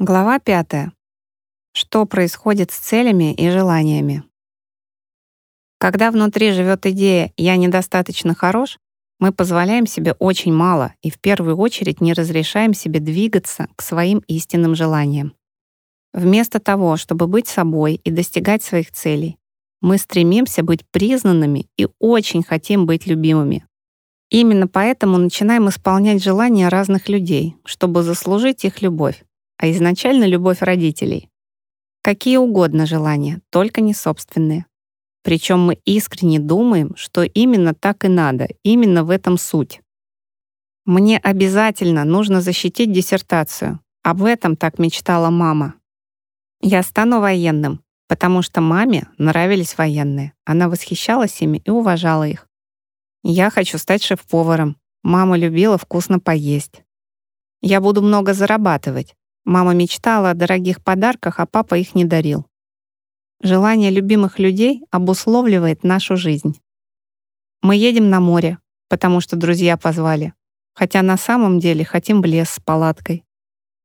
Глава 5. Что происходит с целями и желаниями? Когда внутри живет идея «я недостаточно хорош», мы позволяем себе очень мало и в первую очередь не разрешаем себе двигаться к своим истинным желаниям. Вместо того, чтобы быть собой и достигать своих целей, мы стремимся быть признанными и очень хотим быть любимыми. Именно поэтому начинаем исполнять желания разных людей, чтобы заслужить их любовь а изначально любовь родителей. Какие угодно желания, только не собственные. Причем мы искренне думаем, что именно так и надо, именно в этом суть. Мне обязательно нужно защитить диссертацию. Об этом так мечтала мама. Я стану военным, потому что маме нравились военные. Она восхищалась ими и уважала их. Я хочу стать шеф-поваром. Мама любила вкусно поесть. Я буду много зарабатывать, Мама мечтала о дорогих подарках, а папа их не дарил. Желание любимых людей обусловливает нашу жизнь. Мы едем на море, потому что друзья позвали, хотя на самом деле хотим в лес с палаткой.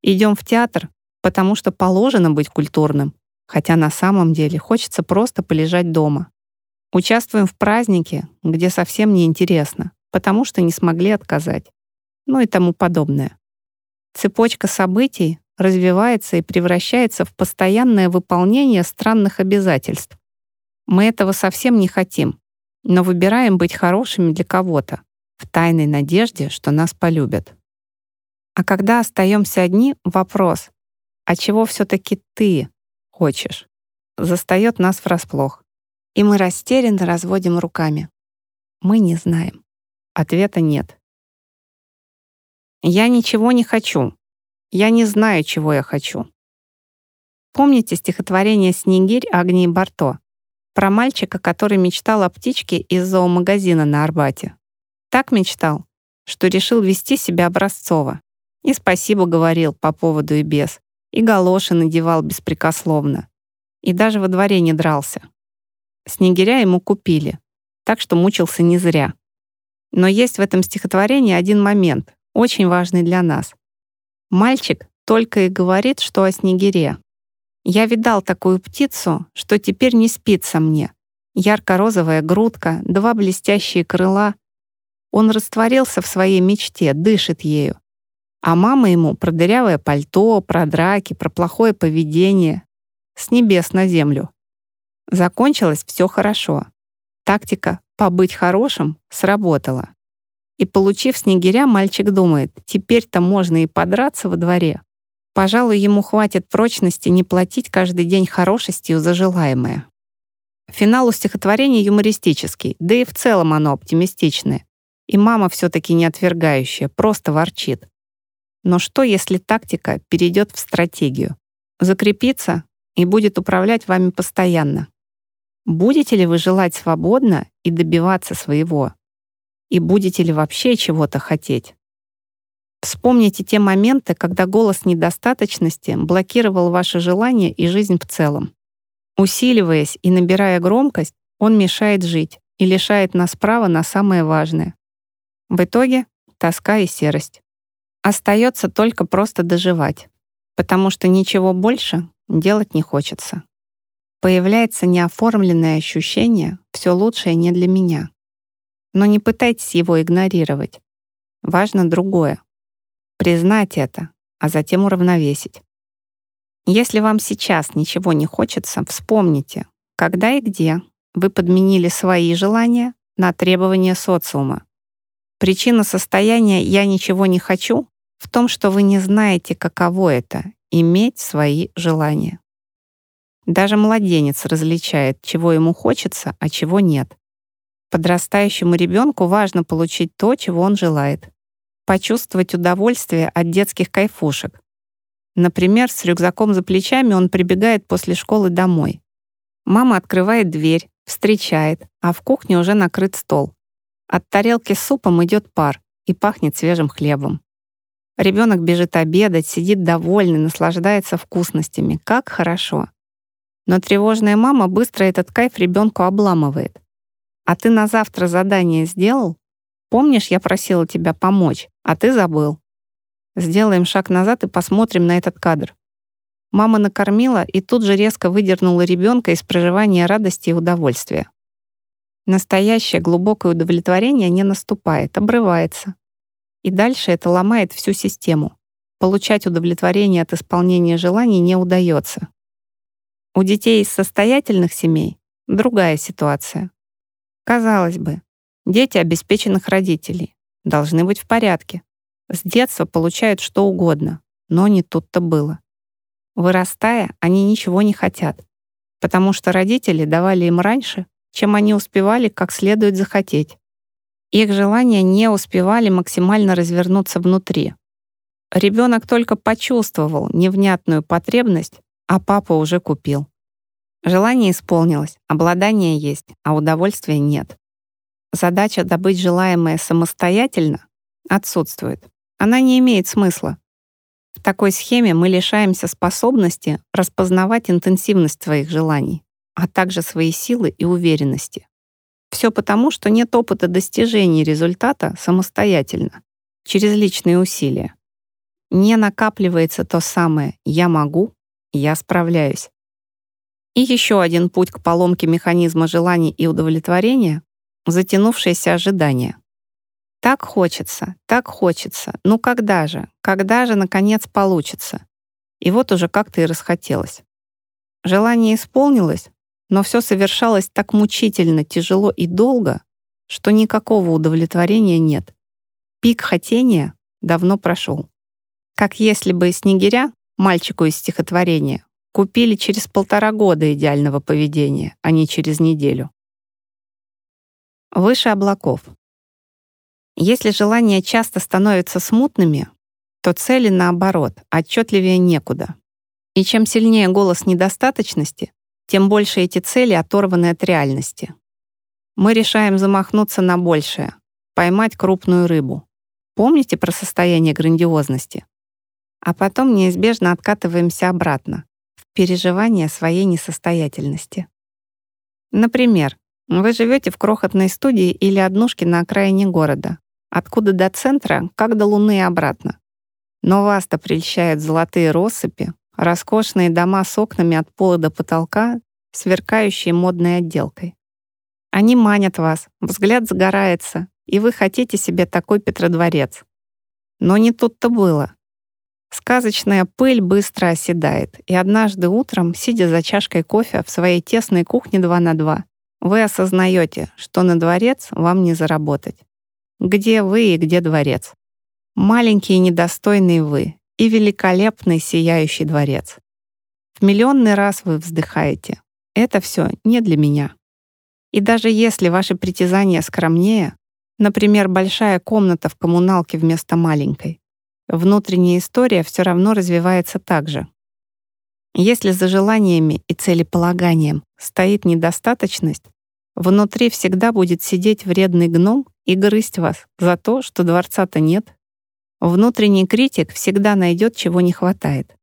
Идем в театр, потому что положено быть культурным, хотя на самом деле хочется просто полежать дома. Участвуем в празднике, где совсем не интересно, потому что не смогли отказать. Ну и тому подобное. Цепочка событий развивается и превращается в постоянное выполнение странных обязательств. Мы этого совсем не хотим, но выбираем быть хорошими для кого-то, в тайной надежде, что нас полюбят. А когда остаемся одни, вопрос, а чего все-таки ты хочешь, застает нас врасплох. И мы растерянно разводим руками. Мы не знаем. Ответа нет. «Я ничего не хочу», я не знаю, чего я хочу. Помните стихотворение «Снегирь» Агнии Барто? Про мальчика, который мечтал о птичке из зоомагазина на Арбате. Так мечтал, что решил вести себя образцово. И спасибо говорил по поводу и без. И галоши надевал беспрекословно. И даже во дворе не дрался. Снегиря ему купили, так что мучился не зря. Но есть в этом стихотворении один момент, очень важный для нас. Мальчик только и говорит, что о снегире. Я видал такую птицу, что теперь не спится мне. Ярко-розовая грудка, два блестящие крыла. Он растворился в своей мечте, дышит ею. А мама ему про дырявое пальто, про драки, про плохое поведение. С небес на землю. Закончилось все хорошо. Тактика «побыть хорошим» сработала. И, получив снегиря, мальчик думает, теперь-то можно и подраться во дворе. Пожалуй, ему хватит прочности не платить каждый день хорошестью за желаемое. Финал у стихотворения юмористический, да и в целом оно оптимистичное. И мама все-таки не отвергающая, просто ворчит. Но что, если тактика перейдет в стратегию? Закрепится и будет управлять вами постоянно. Будете ли вы желать свободно и добиваться своего? И будете ли вообще чего-то хотеть. Вспомните те моменты, когда голос недостаточности блокировал ваши желания и жизнь в целом. Усиливаясь и набирая громкость, он мешает жить и лишает нас права на самое важное. В итоге — тоска и серость. Остается только просто доживать, потому что ничего больше делать не хочется. Появляется неоформленное ощущение «все лучшее не для меня». Но не пытайтесь его игнорировать. Важно другое. Признать это, а затем уравновесить. Если вам сейчас ничего не хочется, вспомните, когда и где вы подменили свои желания на требования социума. Причина состояния «я ничего не хочу» в том, что вы не знаете, каково это — иметь свои желания. Даже младенец различает, чего ему хочется, а чего нет. Подрастающему ребенку важно получить то, чего он желает. Почувствовать удовольствие от детских кайфушек. Например, с рюкзаком за плечами он прибегает после школы домой. Мама открывает дверь, встречает, а в кухне уже накрыт стол. От тарелки с супом идет пар и пахнет свежим хлебом. Ребенок бежит обедать, сидит довольный, наслаждается вкусностями. Как хорошо. Но тревожная мама быстро этот кайф ребенку обламывает. А ты на завтра задание сделал? Помнишь, я просила тебя помочь, а ты забыл. Сделаем шаг назад и посмотрим на этот кадр. Мама накормила и тут же резко выдернула ребенка из проживания радости и удовольствия. Настоящее глубокое удовлетворение не наступает, обрывается. И дальше это ломает всю систему. Получать удовлетворение от исполнения желаний не удается. У детей из состоятельных семей другая ситуация. Казалось бы, дети обеспеченных родителей должны быть в порядке. С детства получают что угодно, но не тут-то было. Вырастая, они ничего не хотят, потому что родители давали им раньше, чем они успевали как следует захотеть. Их желания не успевали максимально развернуться внутри. Ребенок только почувствовал невнятную потребность, а папа уже купил. Желание исполнилось, обладание есть, а удовольствия нет. Задача добыть желаемое самостоятельно отсутствует. Она не имеет смысла. В такой схеме мы лишаемся способности распознавать интенсивность своих желаний, а также свои силы и уверенности. Все потому, что нет опыта достижения результата самостоятельно, через личные усилия. Не накапливается то самое «я могу», «я справляюсь». И еще один путь к поломке механизма желаний и удовлетворения — затянувшееся ожидание. Так хочется, так хочется. Ну когда же? Когда же, наконец, получится? И вот уже как-то и расхотелось. Желание исполнилось, но все совершалось так мучительно, тяжело и долго, что никакого удовлетворения нет. Пик хотения давно прошел. Как если бы Снегиря, мальчику из стихотворения, купили через полтора года идеального поведения, а не через неделю. Выше облаков. Если желания часто становятся смутными, то цели, наоборот, отчетливее некуда. И чем сильнее голос недостаточности, тем больше эти цели оторваны от реальности. Мы решаем замахнуться на большее, поймать крупную рыбу. Помните про состояние грандиозности? А потом неизбежно откатываемся обратно, переживание своей несостоятельности. Например, вы живете в крохотной студии или однушке на окраине города, откуда до центра, как до Луны и обратно. Но вас-то прельщают золотые россыпи, роскошные дома с окнами от пола до потолка, сверкающие модной отделкой. Они манят вас, взгляд загорается, и вы хотите себе такой Петродворец. Но не тут-то было. Сказочная пыль быстро оседает, и однажды утром, сидя за чашкой кофе в своей тесной кухне 2 на 2, вы осознаете, что на дворец вам не заработать. Где вы и где дворец? Маленький и недостойный вы и великолепный сияющий дворец. В миллионный раз вы вздыхаете. Это все не для меня. И даже если ваши притязания скромнее, например, большая комната в коммуналке вместо маленькой, внутренняя история все равно развивается так же. Если за желаниями и целеполаганием стоит недостаточность, внутри всегда будет сидеть вредный гном и грызть вас за то, что дворца-то нет. Внутренний критик всегда найдет, чего не хватает.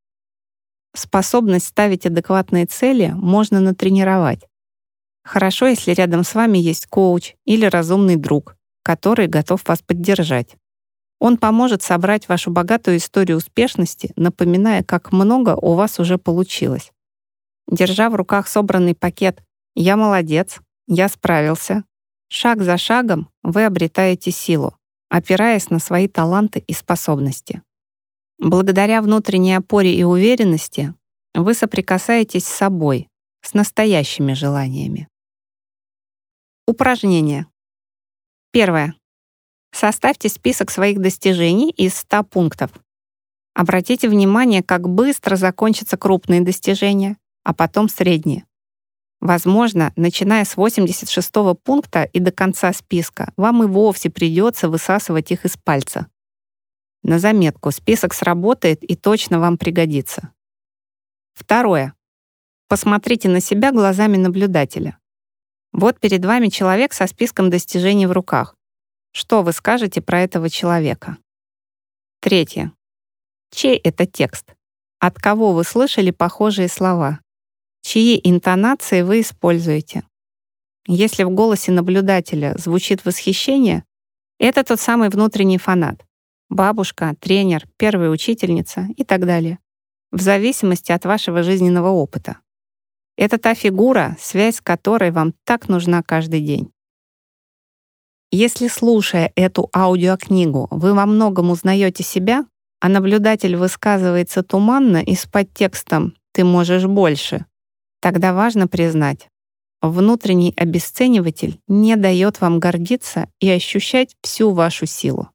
Способность ставить адекватные цели можно натренировать. Хорошо, если рядом с вами есть коуч или разумный друг, который готов вас поддержать. Он поможет собрать вашу богатую историю успешности, напоминая, как много у вас уже получилось. Держа в руках собранный пакет «Я молодец», «Я справился», Шаг за шагом вы обретаете силу, опираясь на свои таланты и способности. Благодаря внутренней опоре и уверенности вы соприкасаетесь с собой, с настоящими желаниями. Упражнение. Первое. Составьте список своих достижений из 100 пунктов. Обратите внимание, как быстро закончатся крупные достижения, а потом средние. Возможно, начиная с 86 пункта и до конца списка, вам и вовсе придется высасывать их из пальца. На заметку, список сработает и точно вам пригодится. Второе. Посмотрите на себя глазами наблюдателя. Вот перед вами человек со списком достижений в руках. Что вы скажете про этого человека? Третье. Чей это текст? От кого вы слышали похожие слова? чьи интонации вы используете. Если в голосе наблюдателя звучит восхищение, это тот самый внутренний фанат. Бабушка, тренер, первая учительница и так далее. в зависимости от вашего жизненного опыта. Это та фигура, связь с которой вам так нужна каждый день. Если, слушая эту аудиокнигу, вы во многом узнаете себя, а наблюдатель высказывается туманно и с подтекстом «ты можешь больше», тогда важно признать, внутренний обесцениватель не дает вам гордиться и ощущать всю вашу силу.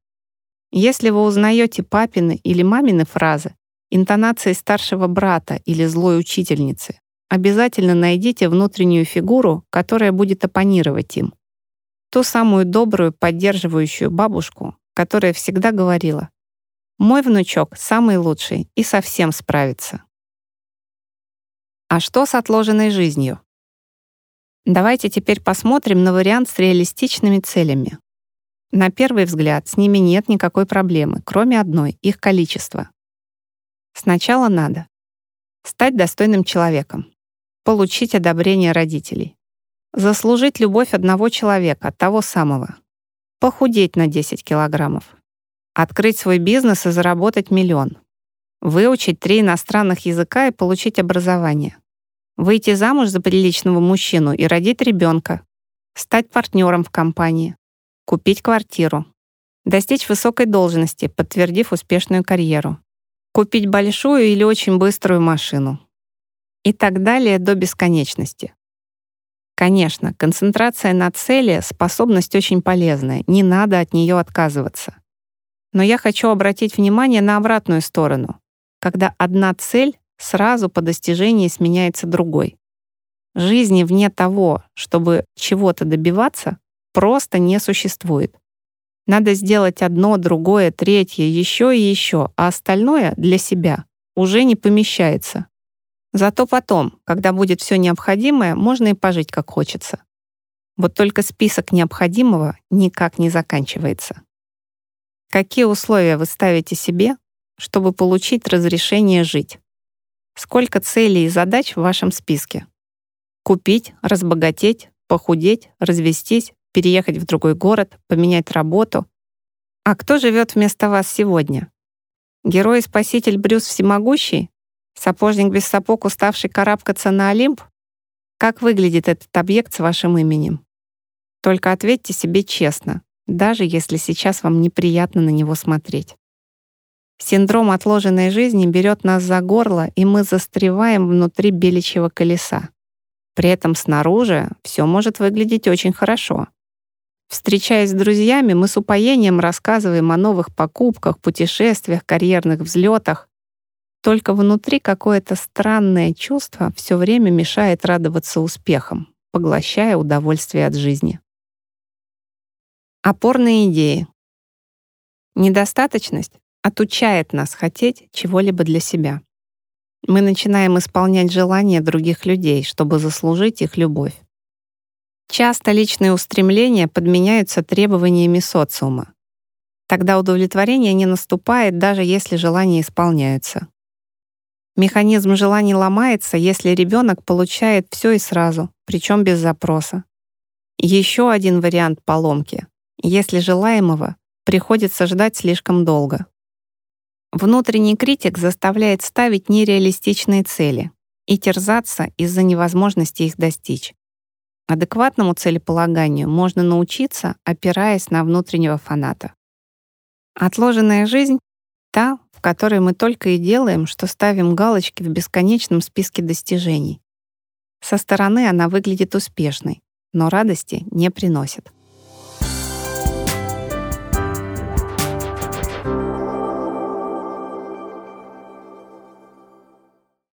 Если вы узнаете папины или мамины фразы, интонации старшего брата или злой учительницы, обязательно найдите внутреннюю фигуру, которая будет оппонировать им. Ту самую добрую, поддерживающую бабушку, которая всегда говорила «Мой внучок самый лучший и совсем справится». А что с отложенной жизнью? Давайте теперь посмотрим на вариант с реалистичными целями. На первый взгляд с ними нет никакой проблемы, кроме одной — их количества. Сначала надо стать достойным человеком, получить одобрение родителей, заслужить любовь одного человека, того самого, похудеть на 10 килограммов, открыть свой бизнес и заработать миллион, выучить три иностранных языка и получить образование, выйти замуж за приличного мужчину и родить ребенка, стать партнером в компании, купить квартиру, достичь высокой должности, подтвердив успешную карьеру, купить большую или очень быструю машину. И так далее до бесконечности. Конечно, концентрация на цели — способность очень полезная, не надо от нее отказываться. Но я хочу обратить внимание на обратную сторону, когда одна цель сразу по достижении сменяется другой. Жизни вне того, чтобы чего-то добиваться, просто не существует. Надо сделать одно, другое, третье, еще и еще, а остальное для себя уже не помещается. Зато потом, когда будет все необходимое, можно и пожить как хочется. Вот только список необходимого никак не заканчивается. Какие условия вы ставите себе, чтобы получить разрешение жить? Сколько целей и задач в вашем списке? Купить, разбогатеть, похудеть, развестись, переехать в другой город, поменять работу. А кто живет вместо вас сегодня? Герой-спаситель Брюс Всемогущий? Сапожник без сапог, уставший карабкаться на Олимп? Как выглядит этот объект с вашим именем? Только ответьте себе честно, даже если сейчас вам неприятно на него смотреть. Синдром отложенной жизни берет нас за горло, и мы застреваем внутри беличьего колеса. При этом снаружи все может выглядеть очень хорошо. Встречаясь с друзьями, мы с упоением рассказываем о новых покупках, путешествиях, карьерных взлетах. Только внутри какое-то странное чувство все время мешает радоваться успехам, поглощая удовольствие от жизни. Опорные идеи. Недостаточность отучает нас хотеть чего-либо для себя. Мы начинаем исполнять желания других людей, чтобы заслужить их любовь. Часто личные устремления подменяются требованиями социума. Тогда удовлетворение не наступает, даже если желания исполняются. Механизм желаний ломается, если ребенок получает все и сразу, причем без запроса. Еще один вариант поломки, если желаемого приходится ждать слишком долго. Внутренний критик заставляет ставить нереалистичные цели и терзаться из-за невозможности их достичь. Адекватному целеполаганию можно научиться, опираясь на внутреннего фаната. Отложенная жизнь — та, которой мы только и делаем, что ставим галочки в бесконечном списке достижений. Со стороны она выглядит успешной, но радости не приносит.